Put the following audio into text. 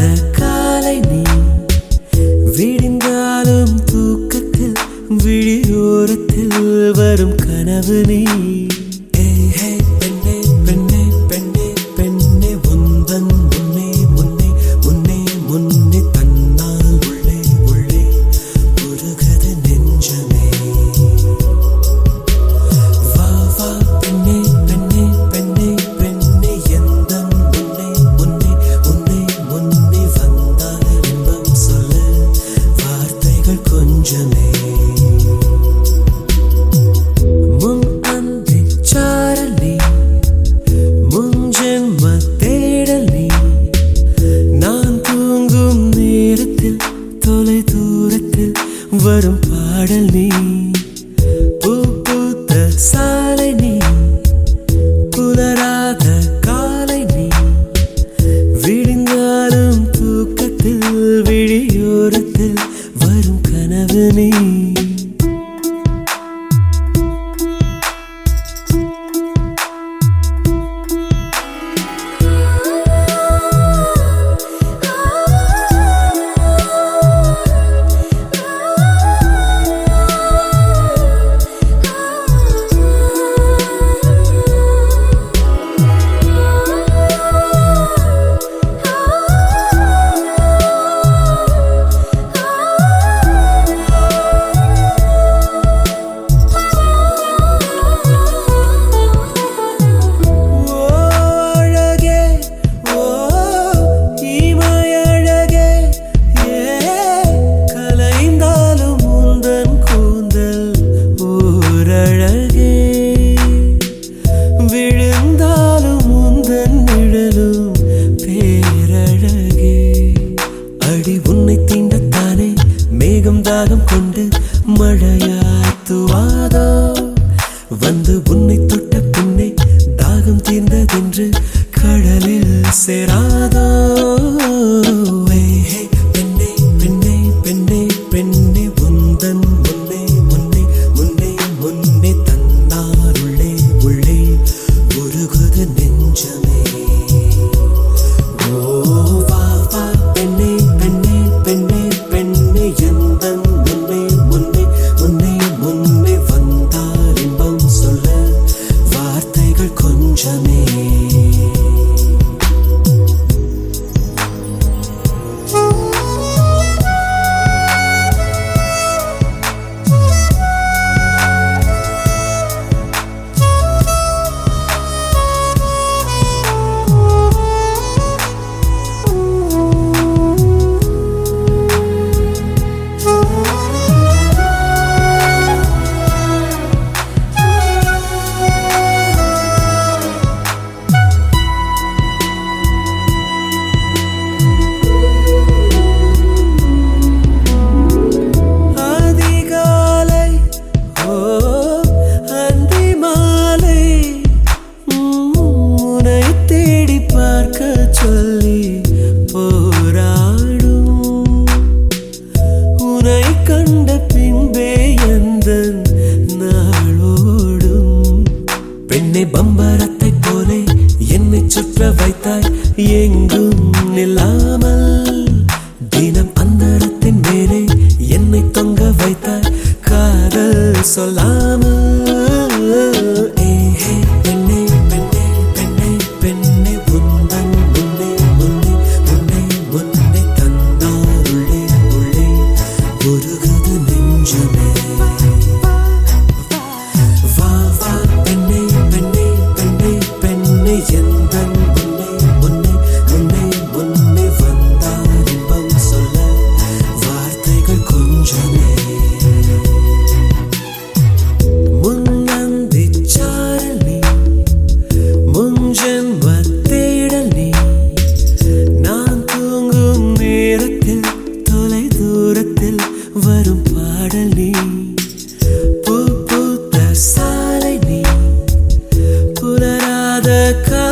என்ற காலை நீ விடிந்தாலும் தூக்கத்தில் விழியோரத்தில் வரும் கனவு நீ. நெஞ்சமே முன் அந்தி சாரல் நீ முன்ஜென்ம தேடல். நீ நான் தூங்கும் வரும் பாடல். நீ என்னை பம்பரத்தை போலே என்னை சுற்ற வைத்தாய். எங்கு the